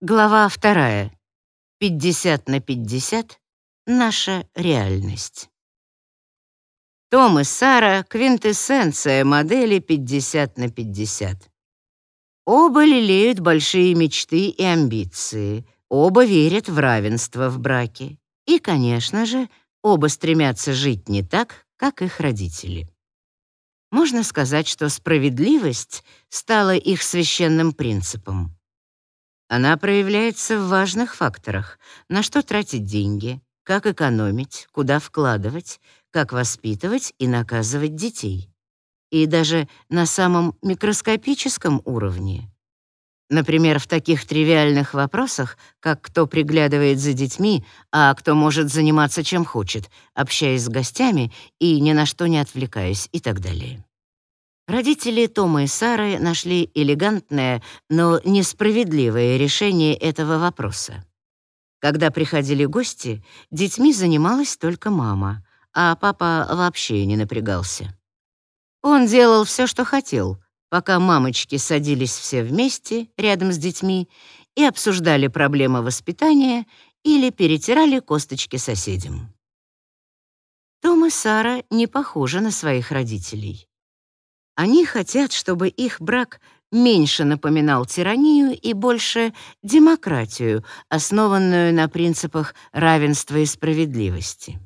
Глава вторая. 50 на 50. Наша реальность. Том и Сара — квинтэссенция модели 50 на 50. Оба лелеют большие мечты и амбиции, оба верят в равенство в браке. И, конечно же, оба стремятся жить не так, как их родители. Можно сказать, что справедливость стала их священным принципом. Она проявляется в важных факторах: на что тратить деньги, как экономить, куда вкладывать, как воспитывать и наказывать детей. И даже на самом микроскопическом уровне. Например, в таких тривиальных вопросах, как кто приглядывает за детьми, а кто может заниматься чем хочет, общаясь с гостями и ни на что не отвлекаясь и так далее. Родители Тома и Сары нашли элегантное, но несправедливое решение этого вопроса. Когда приходили гости, детьми занималась только мама, а папа вообще не напрягался. Он делал все, что хотел, пока мамочки садились все вместе рядом с детьми и обсуждали проблемы воспитания или перетирали косточки соседям. Том и Сара не похожи на своих родителей. Они хотят, чтобы их брак меньше напоминал тиранию и больше демократию, основанную на принципах равенства и справедливости.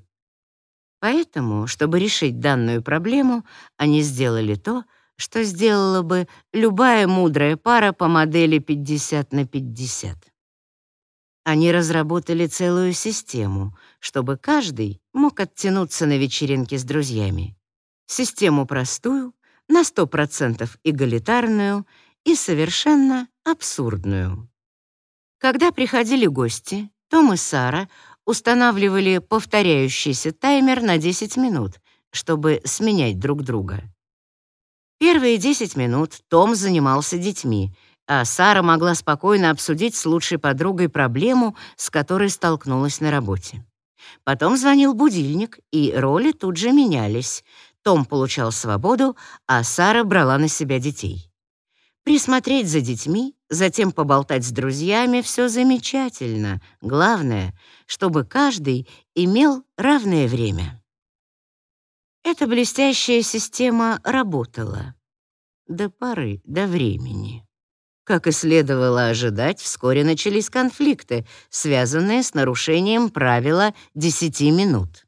Поэтому, чтобы решить данную проблему, они сделали то, что сделала бы любая мудрая пара по модели 50 на 50. Они разработали целую систему, чтобы каждый мог оттянуться на вечеринке с друзьями. Систему простую, на 100% эгалитарную и совершенно абсурдную. Когда приходили гости, Том и Сара устанавливали повторяющийся таймер на 10 минут, чтобы сменять друг друга. Первые 10 минут Том занимался детьми, а Сара могла спокойно обсудить с лучшей подругой проблему, с которой столкнулась на работе. Потом звонил будильник, и роли тут же менялись. Том получал свободу, а Сара брала на себя детей. Присмотреть за детьми, затем поболтать с друзьями — все замечательно. Главное, чтобы каждый имел равное время. Эта блестящая система работала. До поры, до времени. Как и следовало ожидать, вскоре начались конфликты, связанные с нарушением правила 10 минут.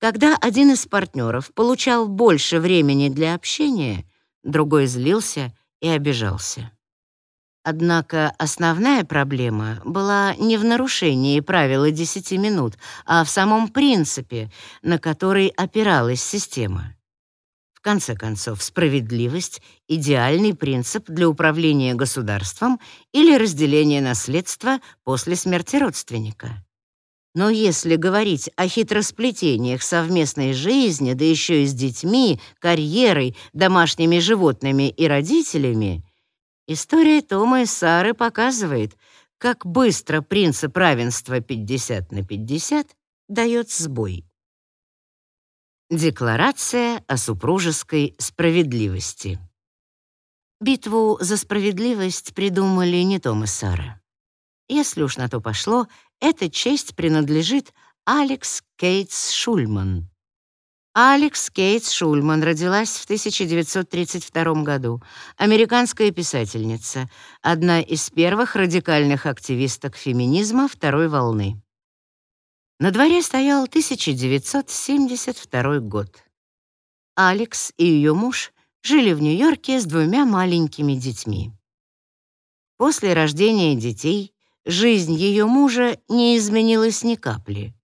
Когда один из партнеров получал больше времени для общения, другой злился и обижался. Однако основная проблема была не в нарушении правила 10 минут, а в самом принципе, на который опиралась система. В конце концов, справедливость — идеальный принцип для управления государством или разделения наследства после смерти родственника. Но если говорить о хитросплетениях совместной жизни, да еще и с детьми, карьерой, домашними животными и родителями, история Тома и Сары показывает, как быстро принцип равенства 50 на 50 дает сбой. Декларация о супружеской справедливости. Битву за справедливость придумали не Том и Сара. Если уж на то пошло, эта честь принадлежит Алекс Кейтс Шульман. Алекс Кейтс Шульман родилась в 1932 году. Американская писательница, одна из первых радикальных активисток феминизма второй волны. На дворе стоял 1972 год. Алекс и ее муж жили в Нью-Йорке с двумя маленькими детьми. После рождения детей Жизнь ее мужа не изменилась ни капли.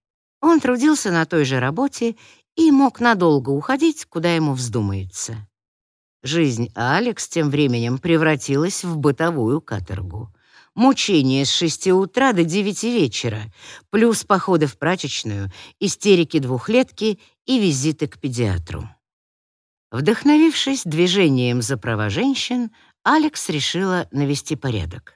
Он трудился на той же работе и мог надолго уходить, куда ему вздумается. Жизнь Алекс тем временем превратилась в бытовую каторгу. Мучения с шести утра до девяти вечера, плюс походы в прачечную, истерики двухлетки и визиты к педиатру. Вдохновившись движением за права женщин, Алекс решила навести порядок.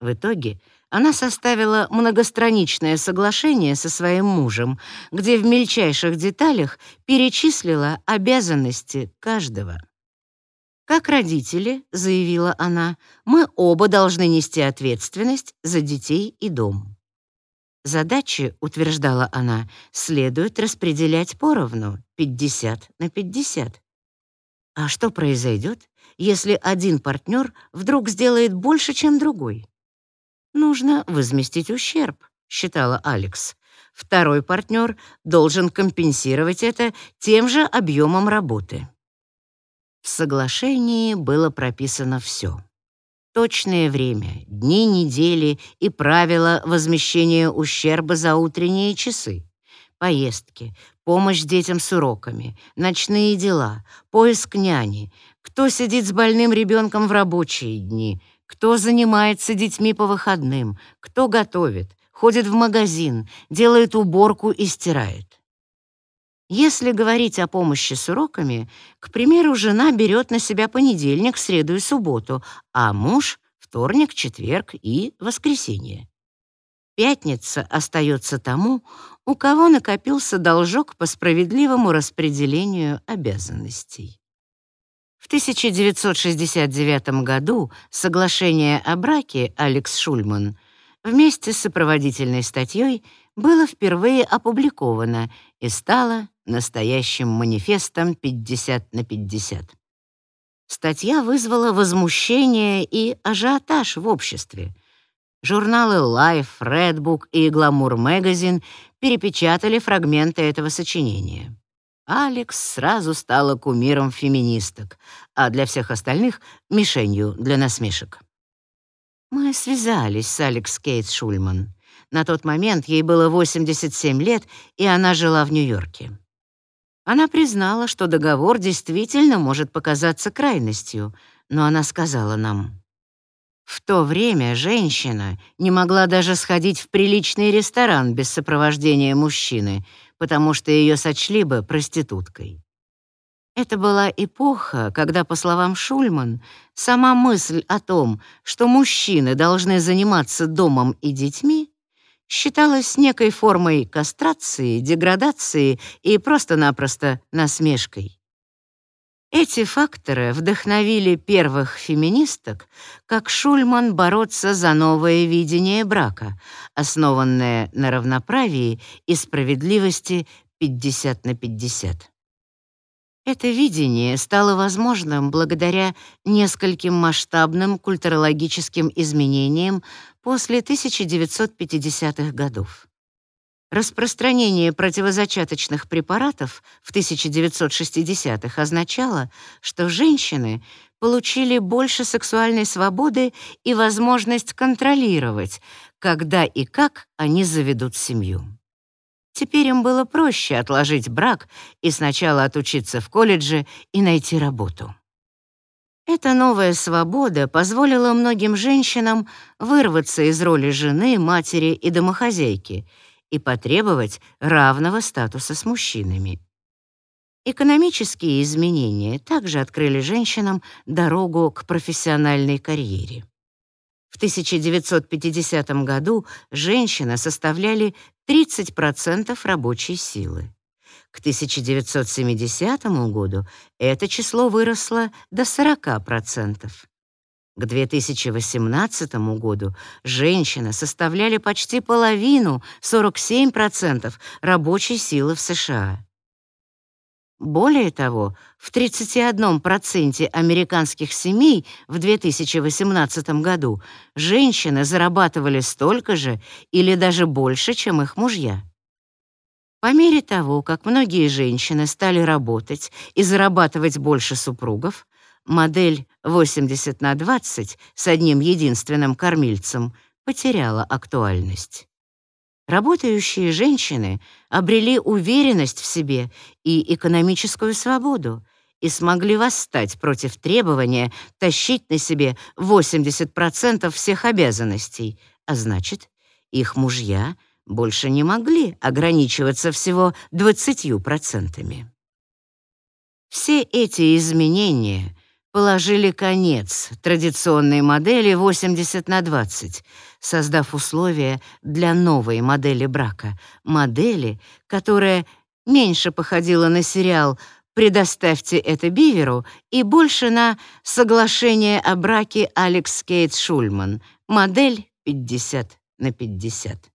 В итоге она составила многостраничное соглашение со своим мужем, где в мельчайших деталях перечислила обязанности каждого. Как родители, заявила она, мы оба должны нести ответственность за детей и дом. Задачи, утверждала она, следует распределять поровну, 50 на 50. А что произойдет, если один партнер вдруг сделает больше, чем другой? Нужно возместить ущерб, считала Алекс. Второй партнер должен компенсировать это тем же объемом работы. В соглашении было прописано все точное время, дни недели и правила возмещения ущерба за утренние часы, поездки, помощь детям с уроками, ночные дела, поиск няни, кто сидит с больным ребенком в рабочие дни, кто занимается детьми по выходным, кто готовит, ходит в магазин, делает уборку и стирает. Если говорить о помощи с уроками, к примеру, жена берет на себя понедельник, среду и субботу, а муж — вторник, четверг и воскресенье. Пятница остается тому, у кого накопился должок по справедливому распределению обязанностей. В 1969 году соглашение о браке Алекс Шульман вместе с сопроводительной статьей было впервые опубликовано и стало настоящим манифестом 50 на 50. Статья вызвала возмущение и ажиотаж в обществе. Журналы Life, Redbook и Glamour Magazine перепечатали фрагменты этого сочинения. Алекс сразу стала кумиром феминисток, а для всех остальных — мишенью для насмешек. Мы связались с Алекс Кейт Шульман. На тот момент ей было 87 лет, и она жила в Нью-Йорке. Она признала, что договор действительно может показаться крайностью, но она сказала нам, «В то время женщина не могла даже сходить в приличный ресторан без сопровождения мужчины, потому что ее сочли бы проституткой». Это была эпоха, когда, по словам Шульман, сама мысль о том, что мужчины должны заниматься домом и детьми, считалось некой формой кастрации, деградации и просто-напросто насмешкой. Эти факторы вдохновили первых феминисток, как Шульман, бороться за новое видение брака, основанное на равноправии и справедливости 50 на 50. Это видение стало возможным благодаря нескольким масштабным культурологическим изменениям после 1950-х годов. Распространение противозачаточных препаратов в 1960-х означало, что женщины получили больше сексуальной свободы и возможность контролировать, когда и как они заведут семью. Теперь им было проще отложить брак и сначала отучиться в колледже и найти работу. Эта новая свобода позволила многим женщинам вырваться из роли жены, матери и домохозяйки и потребовать равного статуса с мужчинами. Экономические изменения также открыли женщинам дорогу к профессиональной карьере. В 1950 году женщины составляли 30% рабочей силы. К 1970 году это число выросло до 40%. К 2018 году женщины составляли почти половину, 47% рабочей силы в США. Более того, в 31% американских семей в 2018 году женщины зарабатывали столько же или даже больше, чем их мужья. По мере того, как многие женщины стали работать и зарабатывать больше супругов, модель 80 на 20 с одним единственным кормильцем потеряла актуальность. Работающие женщины обрели уверенность в себе и экономическую свободу и смогли восстать против требования тащить на себе 80% всех обязанностей, а значит, их мужья больше не могли ограничиваться всего 20%. Все эти изменения положили конец традиционной модели 80 на 20, создав условия для новой модели брака, модели, которая меньше походила на сериал «Предоставьте это Биверу» и больше на «Соглашение о браке Алекс Кейт Шульман», модель 50 на 50.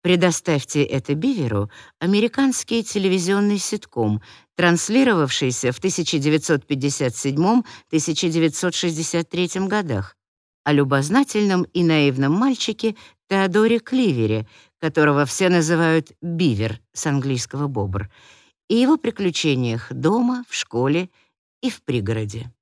«Предоставьте это Биверу» — американский телевизионный ситком, транслировавшийся в 1957-1963 годах, о любознательном и наивном мальчике Теодоре Кливере, которого все называют Бивер с английского «бобр», и его приключениях дома, в школе и в пригороде.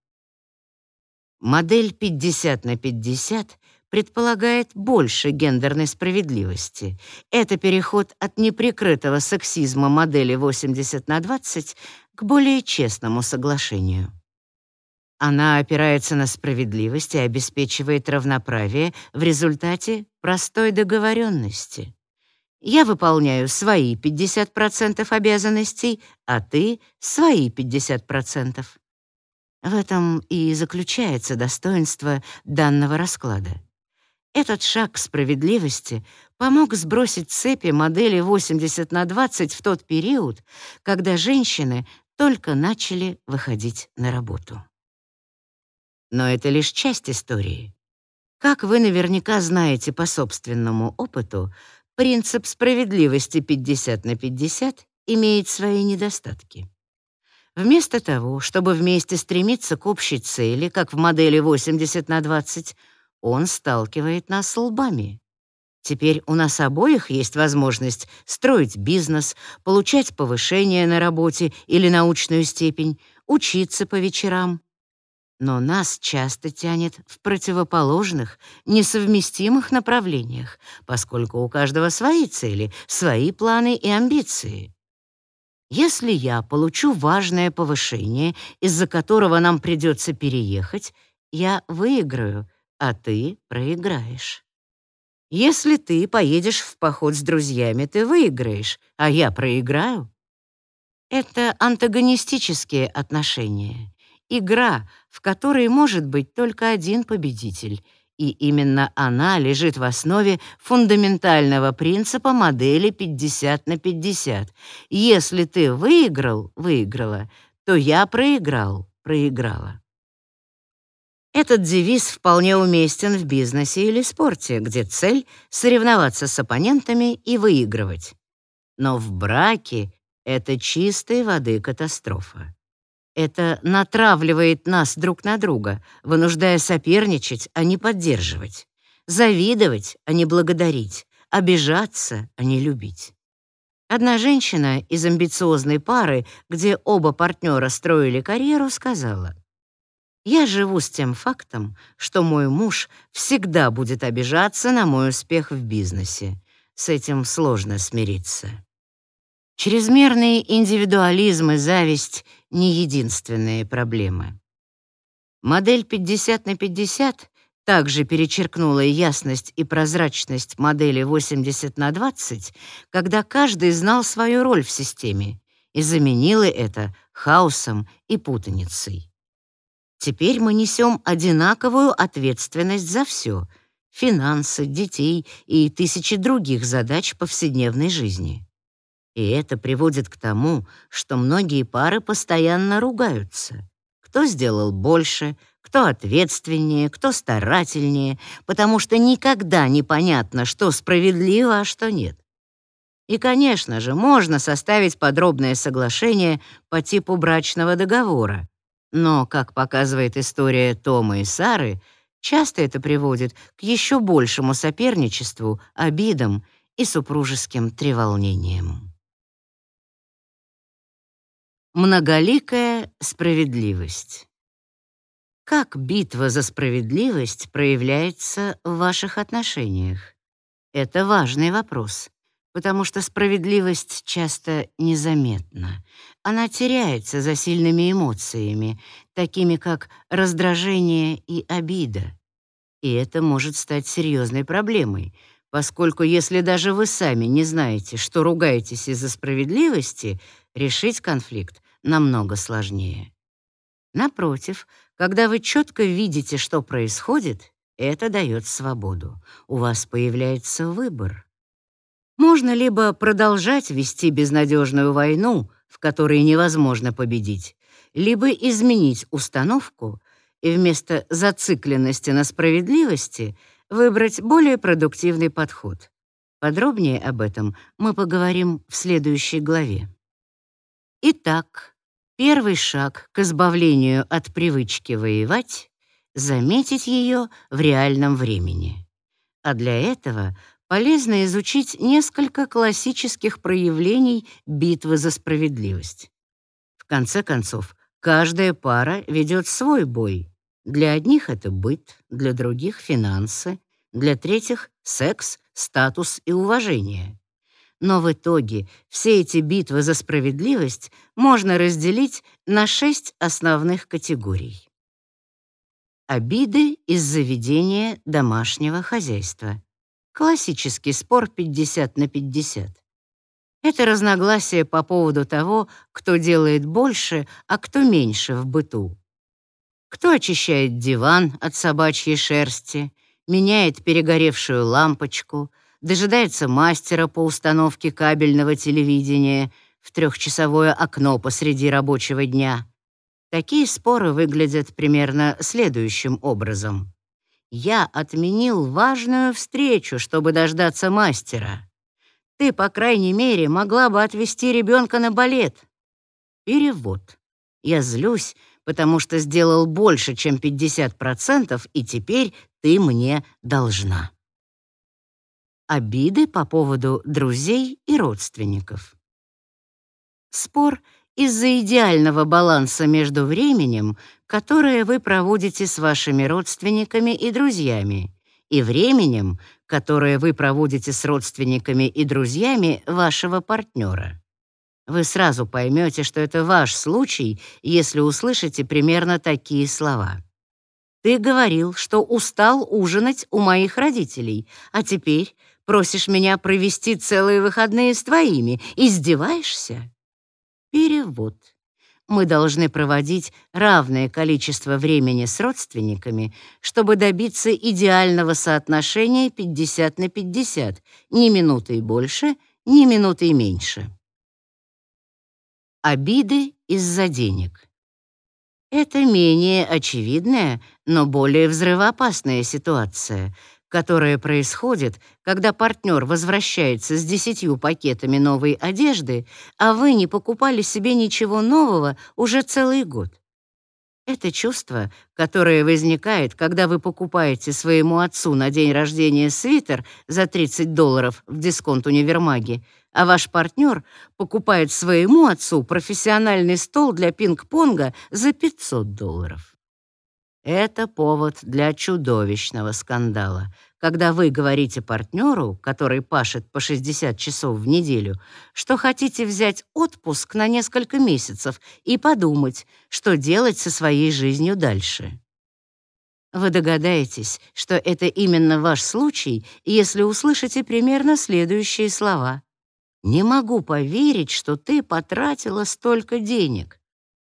Модель 50 на 50 предполагает больше гендерной справедливости. Это переход от неприкрытого сексизма модели 80 на 20 к более честному соглашению. Она опирается на справедливость и обеспечивает равноправие в результате простой договоренности. Я выполняю свои 50% обязанностей, а ты — свои 50%. В этом и заключается достоинство данного расклада. Этот шаг справедливости помог сбросить цепи модели 80 на 20 в тот период, когда женщины только начали выходить на работу. Но это лишь часть истории. Как вы наверняка знаете по собственному опыту, принцип справедливости 50 на 50 имеет свои недостатки. Вместо того, чтобы вместе стремиться к общей цели, как в модели 80 на 20, он сталкивает нас лбами. Теперь у нас обоих есть возможность строить бизнес, получать повышение на работе или научную степень, учиться по вечерам, но нас часто тянет в противоположных, несовместимых направлениях, поскольку у каждого свои цели, свои планы и амбиции. Если я получу важное повышение, из-за которого нам придется переехать, я выиграю, а ты проиграешь. Если ты поедешь в поход с друзьями, ты выиграешь, а я проиграю. Это антагонистические отношения игра, в которой может быть только один победитель, и именно она лежит в основе фундаментального принципа модели 50 на 50. Если ты выиграл, выиграла, то я проиграл, проиграла. Этот девиз вполне уместен в бизнесе или спорте, где цель — соревноваться с оппонентами и выигрывать. Но в браке это чистой воды катастрофа. Это натравливает нас друг на друга, вынуждая соперничать, а не поддерживать, завидовать, а не благодарить, обижаться, а не любить. Одна женщина из амбициозной пары, где оба партнера строили карьеру, сказала, «Я живу с тем фактом, что мой муж всегда будет обижаться на мой успех в бизнесе. С этим сложно смириться». Чрезмерный индивидуализм и зависть — не единственные проблемы. Модель 50 на 50 также перечеркнула ясность и прозрачность модели 80 на 20, когда каждый знал свою роль в системе и заменила это хаосом и путаницей. Теперь мы несем одинаковую ответственность за все — финансы, детей и тысячи других задач повседневной жизни. И это приводит к тому, что многие пары постоянно ругаются. Кто сделал больше, кто ответственнее, кто старательнее, потому что никогда не понятно, что справедливо, а что нет. И, конечно же, можно составить подробное соглашение по типу брачного договора. Но, как показывает история Тома и Сары, часто это приводит к еще большему соперничеству, обидам и супружеским треволнениям. Многоликая справедливость. Как битва за справедливость проявляется в ваших отношениях? Это важный вопрос, потому что справедливость часто незаметна. Она теряется за сильными эмоциями, такими как раздражение и обида. И это может стать серьезной проблемой, поскольку если даже вы сами не знаете, что ругаетесь из-за справедливости, решить конфликт намного сложнее. Напротив, когда вы четко видите, что происходит, это дает свободу. У вас появляется выбор. Можно либо продолжать вести безнадежную войну, в которой невозможно победить, либо изменить установку и вместо зацикленности на справедливости выбрать более продуктивный подход. Подробнее об этом мы поговорим в следующей главе. Итак, первый шаг к избавлению от привычки воевать — заметить ее в реальном времени. А для этого полезно изучить несколько классических проявлений битвы за справедливость. В конце концов, каждая пара ведет свой бой. Для одних это быт, для других — финансы, для третьих — секс, статус и уважение. Но в итоге все эти битвы за справедливость можно разделить на шесть основных категорий. Обиды из-за ведения домашнего хозяйства. Классический спор 50 на 50. Это разногласие по поводу того, кто делает больше, а кто меньше в быту. Кто очищает диван от собачьей шерсти, меняет перегоревшую лампочку, дожидается мастера по установке кабельного телевидения в трехчасовое окно посреди рабочего дня. Такие споры выглядят примерно следующим образом. Я отменил важную встречу, чтобы дождаться мастера. Ты, по крайней мере, могла бы отвезти ребенка на балет. Перевод. Я злюсь, потому что сделал больше, чем 50%, и теперь ты мне должна. Обиды по поводу друзей и родственников. Спор из-за идеального баланса между временем, которое вы проводите с вашими родственниками и друзьями, и временем, которое вы проводите с родственниками и друзьями вашего партнера. Вы сразу поймете, что это ваш случай, если услышите примерно такие слова. Ты говорил, что устал ужинать у моих родителей, а теперь просишь меня провести целые выходные с твоими. Издеваешься? Перевод. Мы должны проводить равное количество времени с родственниками, чтобы добиться идеального соотношения 50 на 50, ни минутой больше, ни минутой меньше. Обиды из-за денег. Это менее очевидная, но более взрывоопасная ситуация, которая происходит, когда партнер возвращается с десятью пакетами новой одежды, а вы не покупали себе ничего нового уже целый год. Это чувство, которое возникает, когда вы покупаете своему отцу на день рождения свитер за 30 долларов в дисконт-универмаге, а ваш партнер покупает своему отцу профессиональный стол для пинг-понга за 500 долларов. Это повод для чудовищного скандала, когда вы говорите партнеру, который пашет по 60 часов в неделю, что хотите взять отпуск на несколько месяцев и подумать, что делать со своей жизнью дальше. Вы догадаетесь, что это именно ваш случай, если услышите примерно следующие слова. «Не могу поверить, что ты потратила столько денег.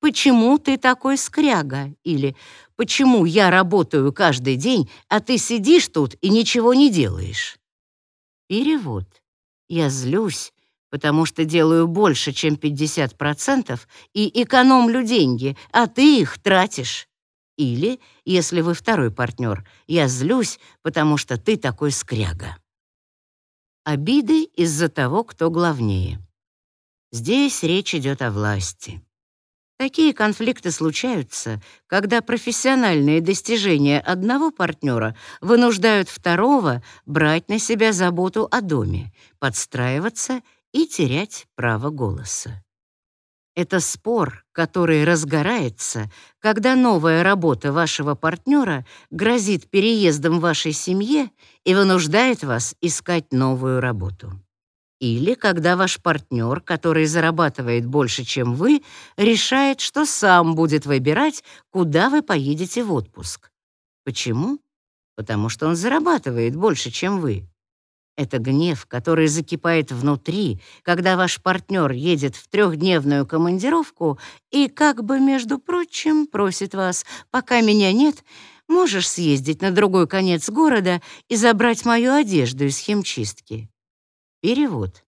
Почему ты такой скряга?» Или «Почему я работаю каждый день, а ты сидишь тут и ничего не делаешь?» Перевод. Я злюсь, потому что делаю больше, чем 50% и экономлю деньги, а ты их тратишь. Или, если вы второй партнер, я злюсь, потому что ты такой скряга. Обиды из-за того, кто главнее. Здесь речь идет о власти. Такие конфликты случаются, когда профессиональные достижения одного партнера вынуждают второго брать на себя заботу о доме, подстраиваться и терять право голоса. Это спор, который разгорается, когда новая работа вашего партнера грозит переездом вашей семье и вынуждает вас искать новую работу. Или когда ваш партнер, который зарабатывает больше, чем вы, решает, что сам будет выбирать, куда вы поедете в отпуск. Почему? Потому что он зарабатывает больше, чем вы. Это гнев, который закипает внутри, когда ваш партнер едет в трехдневную командировку и как бы, между прочим, просит вас, пока меня нет, можешь съездить на другой конец города и забрать мою одежду из химчистки. Перевод.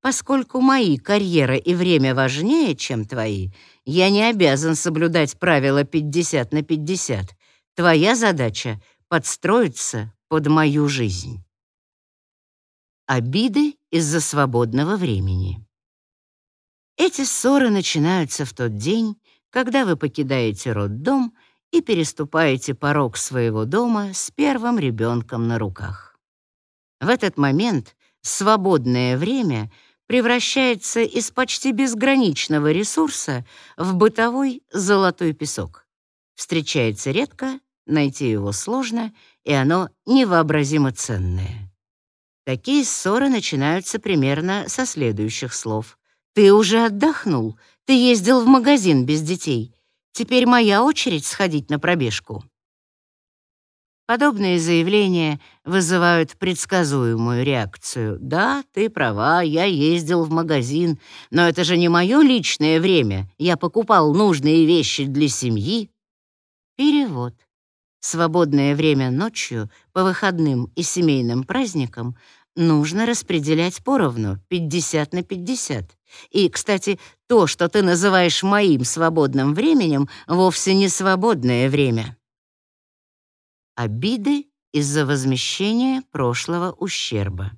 Поскольку мои карьера и время важнее, чем твои, я не обязан соблюдать правило 50 на 50. Твоя задача — подстроиться под мою жизнь. Обиды из-за свободного времени. Эти ссоры начинаются в тот день, когда вы покидаете роддом и переступаете порог своего дома с первым ребенком на руках. В этот момент свободное время превращается из почти безграничного ресурса в бытовой золотой песок. Встречается редко, найти его сложно, и оно невообразимо ценное. Такие ссоры начинаются примерно со следующих слов. «Ты уже отдохнул, ты ездил в магазин без детей. Теперь моя очередь сходить на пробежку». Подобные заявления вызывают предсказуемую реакцию. «Да, ты права, я ездил в магазин, но это же не мое личное время. Я покупал нужные вещи для семьи». Перевод. Свободное время ночью, по выходным и семейным праздникам нужно распределять поровну, 50 на 50. И, кстати, то, что ты называешь моим свободным временем, вовсе не свободное время. Обиды из-за возмещения прошлого ущерба.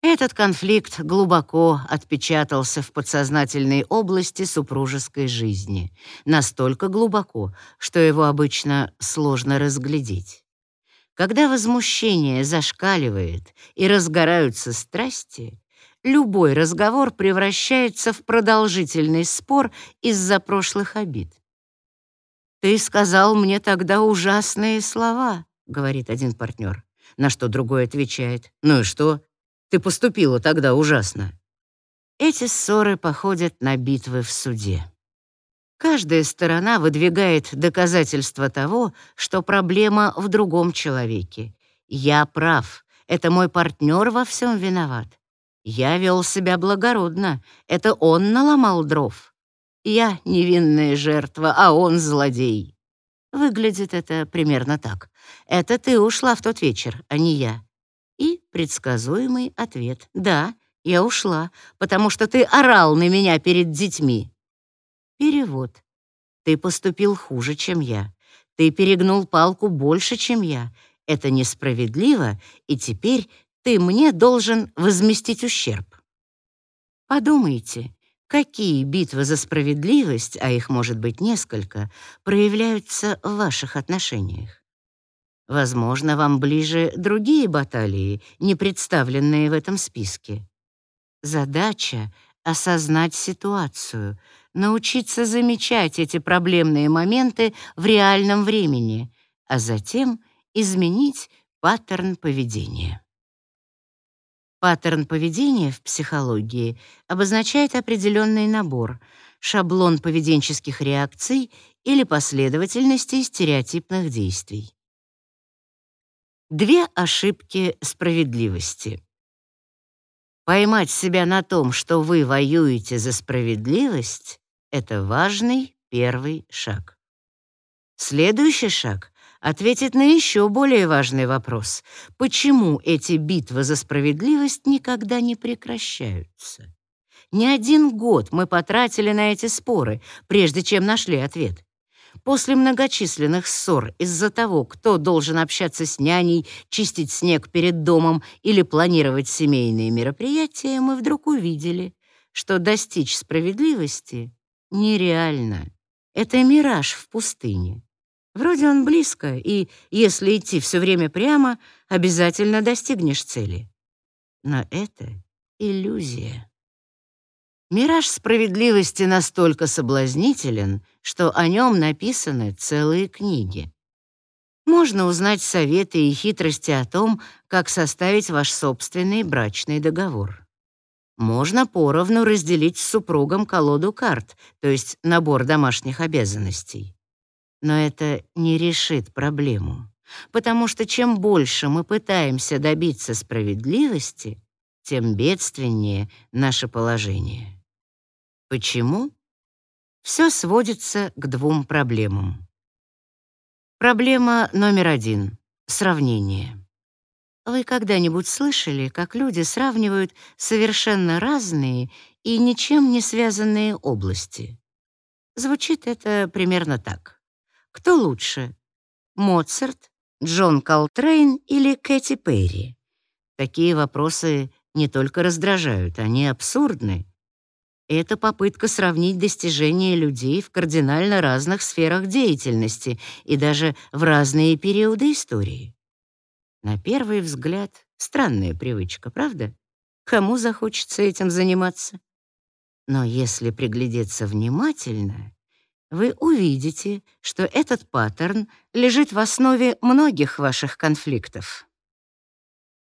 Этот конфликт глубоко отпечатался в подсознательной области супружеской жизни, настолько глубоко, что его обычно сложно разглядеть. Когда возмущение зашкаливает и разгораются страсти, любой разговор превращается в продолжительный спор из-за прошлых обид. «Ты сказал мне тогда ужасные слова», — говорит один партнер. На что другой отвечает. «Ну и что? Ты поступила тогда ужасно». Эти ссоры походят на битвы в суде. Каждая сторона выдвигает доказательства того, что проблема в другом человеке. Я прав, это мой партнер во всем виноват. Я вел себя благородно, это он наломал дров. Я невинная жертва, а он злодей. Выглядит это примерно так. Это ты ушла в тот вечер, а не я. И предсказуемый ответ. Да, я ушла, потому что ты орал на меня перед детьми. Перевод. Ты поступил хуже, чем я. Ты перегнул палку больше, чем я. Это несправедливо, и теперь ты мне должен возместить ущерб. Подумайте, Какие битвы за справедливость, а их может быть несколько, проявляются в ваших отношениях? Возможно, вам ближе другие баталии, не представленные в этом списке. Задача — осознать ситуацию, научиться замечать эти проблемные моменты в реальном времени, а затем изменить паттерн поведения. Паттерн поведения в психологии обозначает определенный набор, шаблон поведенческих реакций или последовательности стереотипных действий. Две ошибки справедливости. Поймать себя на том, что вы воюете за справедливость, это важный первый шаг. Следующий шаг ответит на еще более важный вопрос. Почему эти битвы за справедливость никогда не прекращаются? Не один год мы потратили на эти споры, прежде чем нашли ответ. После многочисленных ссор из-за того, кто должен общаться с няней, чистить снег перед домом или планировать семейные мероприятия, мы вдруг увидели, что достичь справедливости нереально. Это мираж в пустыне. Вроде он близко, и если идти все время прямо, обязательно достигнешь цели. Но это иллюзия. Мираж справедливости настолько соблазнителен, что о нем написаны целые книги. Можно узнать советы и хитрости о том, как составить ваш собственный брачный договор. Можно поровну разделить с супругом колоду карт, то есть набор домашних обязанностей. Но это не решит проблему, потому что чем больше мы пытаемся добиться справедливости, тем бедственнее наше положение. Почему? Все сводится к двум проблемам. Проблема номер один — сравнение. Вы когда-нибудь слышали, как люди сравнивают совершенно разные и ничем не связанные области? Звучит это примерно так. Кто лучше? Моцарт, Джон Колтрейн или Кэти Перри? Такие вопросы не только раздражают, они абсурдны. Это попытка сравнить достижения людей в кардинально разных сферах деятельности и даже в разные периоды истории. На первый взгляд, странная привычка, правда? Кому захочется этим заниматься? Но если приглядеться внимательно, вы увидите, что этот паттерн лежит в основе многих ваших конфликтов.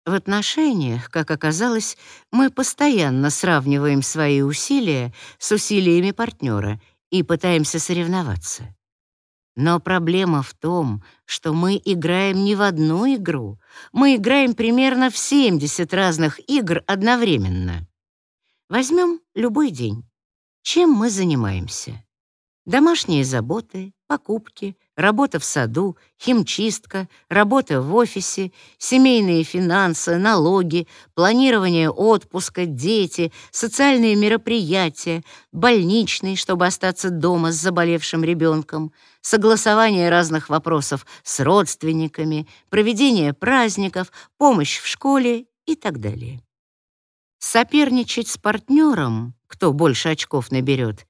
В отношениях, как оказалось, мы постоянно сравниваем свои усилия с усилиями партнера и пытаемся соревноваться. Но проблема в том, что мы играем не в одну игру, мы играем примерно в 70 разных игр одновременно. Возьмем любой день. Чем мы занимаемся? Домашние заботы, покупки, работа в саду, химчистка, работа в офисе, семейные финансы, налоги, планирование отпуска, дети, социальные мероприятия, больничный, чтобы остаться дома с заболевшим ребенком, согласование разных вопросов с родственниками, проведение праздников, помощь в школе и так далее. Соперничать с партнером, кто больше очков наберет,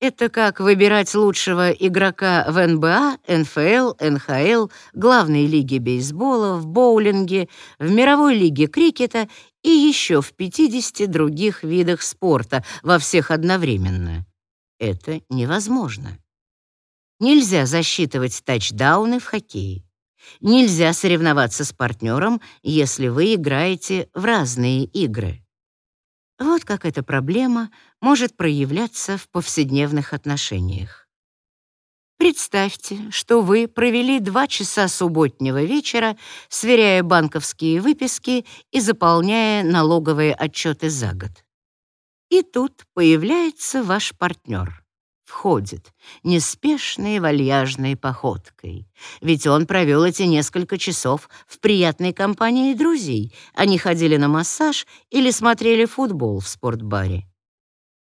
это как выбирать лучшего игрока в НБА, НФЛ, НХЛ, главной лиге бейсбола, в боулинге, в мировой лиге крикета и еще в 50 других видах спорта, во всех одновременно. Это невозможно. Нельзя засчитывать тачдауны в хоккее. Нельзя соревноваться с партнером, если вы играете в разные игры. Вот как эта проблема может проявляться в повседневных отношениях. Представьте, что вы провели два часа субботнего вечера, сверяя банковские выписки и заполняя налоговые отчеты за год. И тут появляется ваш партнер входит неспешной вальяжной походкой. Ведь он провел эти несколько часов в приятной компании друзей. Они ходили на массаж или смотрели футбол в спортбаре.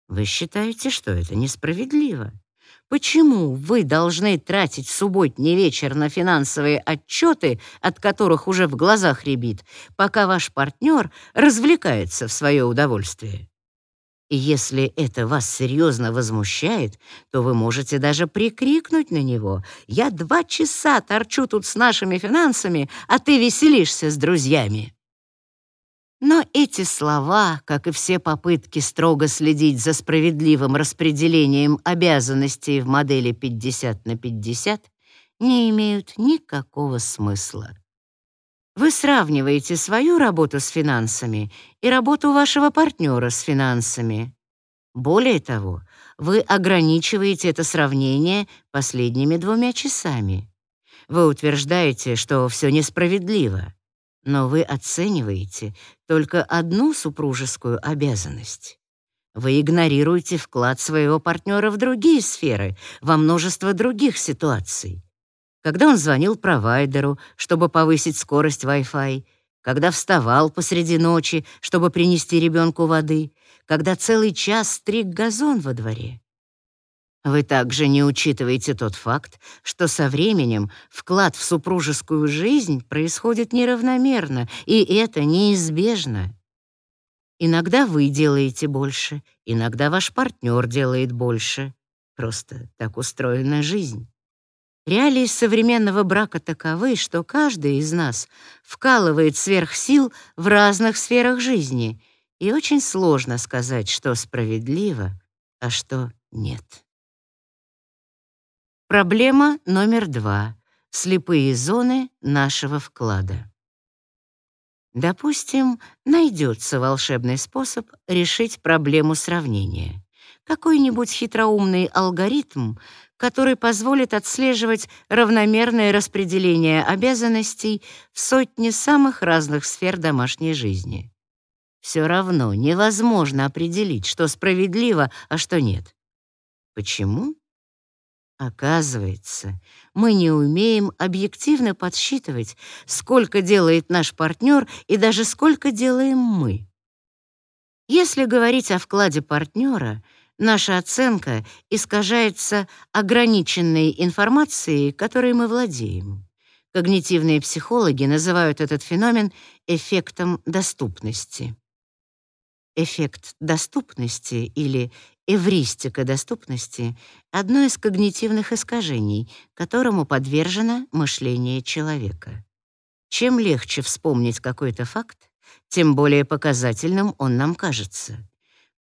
Вы считаете, что это несправедливо? Почему вы должны тратить субботний вечер на финансовые отчеты, от которых уже в глазах рябит, пока ваш партнер развлекается в свое удовольствие? И если это вас серьезно возмущает, то вы можете даже прикрикнуть на него. «Я два часа торчу тут с нашими финансами, а ты веселишься с друзьями». Но эти слова, как и все попытки строго следить за справедливым распределением обязанностей в модели 50 на 50, не имеют никакого смысла. Вы сравниваете свою работу с финансами и работу вашего партнера с финансами. Более того, вы ограничиваете это сравнение последними двумя часами. Вы утверждаете, что все несправедливо, но вы оцениваете только одну супружескую обязанность. Вы игнорируете вклад своего партнера в другие сферы, во множество других ситуаций когда он звонил провайдеру, чтобы повысить скорость Wi-Fi, когда вставал посреди ночи, чтобы принести ребенку воды, когда целый час стриг газон во дворе. Вы также не учитываете тот факт, что со временем вклад в супружескую жизнь происходит неравномерно, и это неизбежно. Иногда вы делаете больше, иногда ваш партнер делает больше. Просто так устроена жизнь. Реалии современного брака таковы, что каждый из нас вкалывает сверх сил в разных сферах жизни, и очень сложно сказать, что справедливо, а что нет. Проблема номер два — слепые зоны нашего вклада. Допустим, найдется волшебный способ решить проблему сравнения. Какой-нибудь хитроумный алгоритм, который позволит отслеживать равномерное распределение обязанностей в сотне самых разных сфер домашней жизни. Все равно невозможно определить, что справедливо, а что нет. Почему? Оказывается, мы не умеем объективно подсчитывать, сколько делает наш партнер и даже сколько делаем мы. Если говорить о вкладе партнера, наша оценка искажается ограниченной информацией, которой мы владеем. Когнитивные психологи называют этот феномен эффектом доступности. Эффект доступности или эвристика доступности — одно из когнитивных искажений, которому подвержено мышление человека. Чем легче вспомнить какой-то факт, тем более показательным он нам кажется.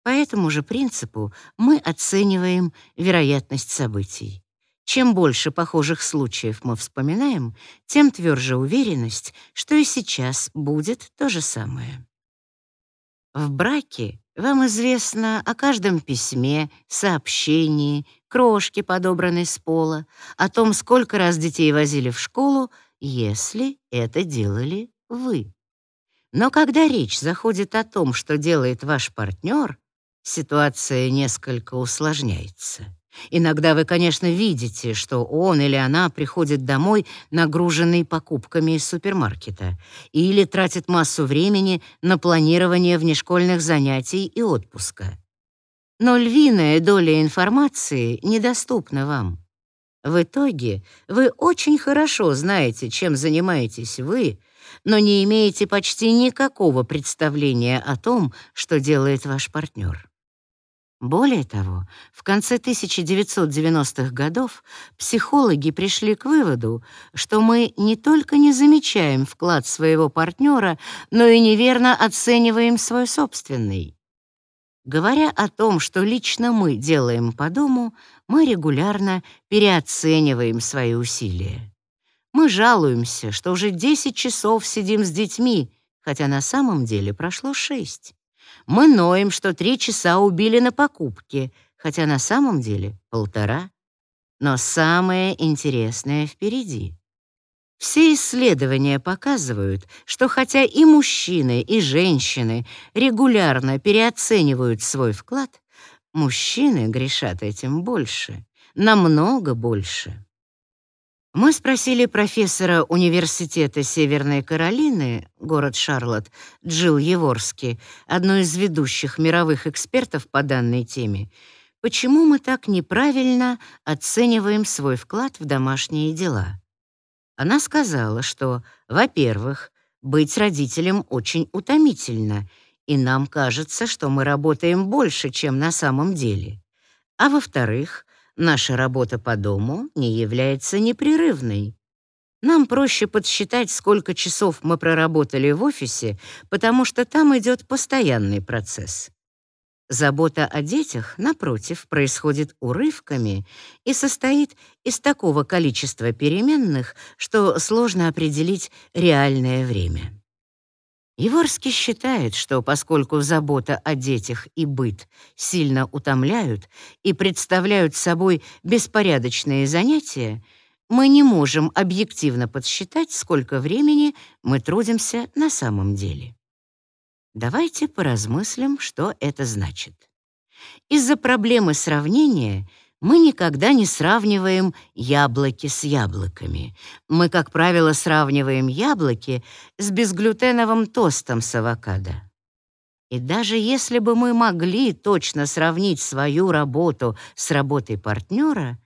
По этому же принципу мы оцениваем вероятность событий. Чем больше похожих случаев мы вспоминаем, тем тверже уверенность, что и сейчас будет то же самое. В браке вам известно о каждом письме, сообщении, крошке, подобранной с пола, о том, сколько раз детей возили в школу, если это делали вы. Но когда речь заходит о том, что делает ваш партнер, ситуация несколько усложняется. Иногда вы, конечно, видите, что он или она приходит домой нагруженный покупками из супермаркета или тратит массу времени на планирование внешкольных занятий и отпуска. Но львиная доля информации недоступна вам. В итоге вы очень хорошо знаете, чем занимаетесь вы, но не имеете почти никакого представления о том, что делает ваш партнер. Более того, в конце 1990-х годов психологи пришли к выводу, что мы не только не замечаем вклад своего партнера, но и неверно оцениваем свой собственный. Говоря о том, что лично мы делаем по дому, мы регулярно переоцениваем свои усилия. Мы жалуемся, что уже 10 часов сидим с детьми, хотя на самом деле прошло 6. Мы ноем, что 3 часа убили на покупки, хотя на самом деле полтора. Но самое интересное впереди. Все исследования показывают, что хотя и мужчины, и женщины регулярно переоценивают свой вклад, мужчины грешат этим больше, намного больше. Мы спросили профессора Университета Северной Каролины, город Шарлотт, Джилл Еворски, одну из ведущих мировых экспертов по данной теме, почему мы так неправильно оцениваем свой вклад в домашние дела. Она сказала, что, во-первых, быть родителем очень утомительно, и нам кажется, что мы работаем больше, чем на самом деле. А во-вторых, Наша работа по дому не является непрерывной. Нам проще подсчитать, сколько часов мы проработали в офисе, потому что там идет постоянный процесс. Забота о детях, напротив, происходит урывками и состоит из такого количества переменных, что сложно определить реальное время. Еворский считает, что поскольку забота о детях и быт сильно утомляют и представляют собой беспорядочные занятия, мы не можем объективно подсчитать, сколько времени мы трудимся на самом деле. Давайте поразмыслим, что это значит. Из-за проблемы сравнения мы никогда не сравниваем яблоки с яблоками. Мы, как правило, сравниваем яблоки с безглютеновым тостом с авокадо. И даже если бы мы могли точно сравнить свою работу с работой партнера,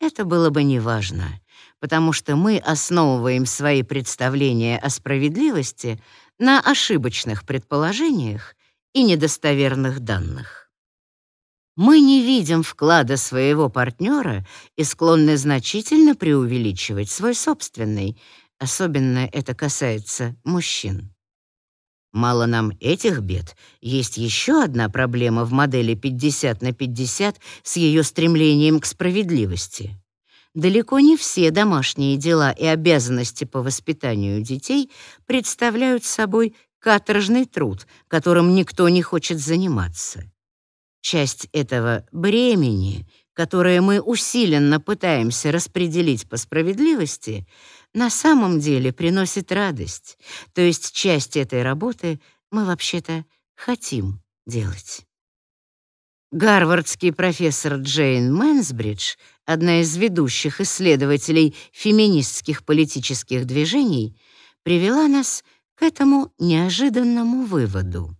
это было бы неважно, потому что мы основываем свои представления о справедливости на ошибочных предположениях и недостоверных данных. Мы не видим вклада своего партнера и склонны значительно преувеличивать свой собственный, особенно это касается мужчин. Мало нам этих бед, есть еще одна проблема в модели 50 на 50 с ее стремлением к справедливости. Далеко не все домашние дела и обязанности по воспитанию детей представляют собой каторжный труд, которым никто не хочет заниматься. Часть этого бремени, которое мы усиленно пытаемся распределить по справедливости, на самом деле приносит радость, то есть часть этой работы мы вообще-то хотим делать. Гарвардский профессор Джейн Мэнсбридж, одна из ведущих исследователей феминистских политических движений, привела нас к этому неожиданному выводу.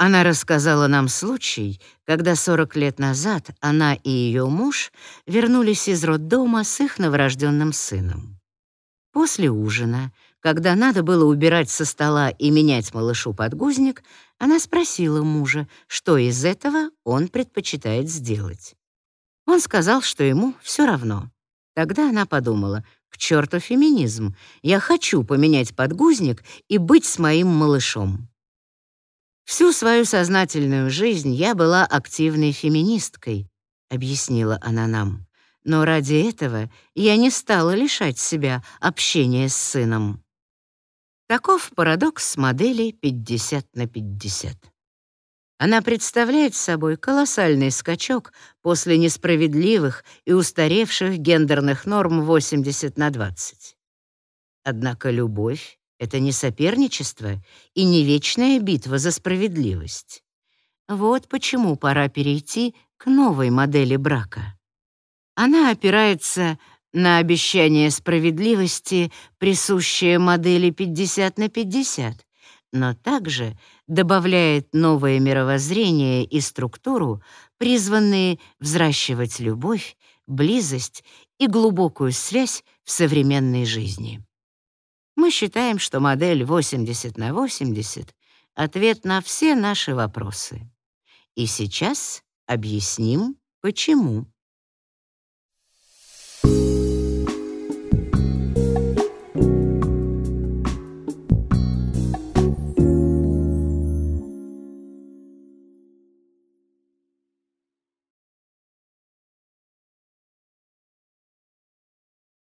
Она рассказала нам случай, когда 40 лет назад она и ее муж вернулись из роддома с их новорожденным сыном. После ужина, когда надо было убирать со стола и менять малышу подгузник, она спросила мужа, что из этого он предпочитает сделать. Он сказал, что ему все равно. Тогда она подумала, к черту феминизм, я хочу поменять подгузник и быть с моим малышом. Всю свою сознательную жизнь я была активной феминисткой, объяснила она нам. Но ради этого я не стала лишать себя общения с сыном. Таков парадокс модели 50 на 50. Она представляет собой колоссальный скачок после несправедливых и устаревших гендерных норм 80 на 20. Однако любовь это не соперничество и не вечная битва за справедливость. Вот почему пора перейти к новой модели брака. Она опирается на обещание справедливости, присущее модели 50 на 50, но также добавляет новое мировоззрение и структуру, призванные взращивать любовь, близость и глубокую связь в современной жизни. Мы считаем, что модель 80 на 80 — ответ на все наши вопросы. И сейчас объясним, почему.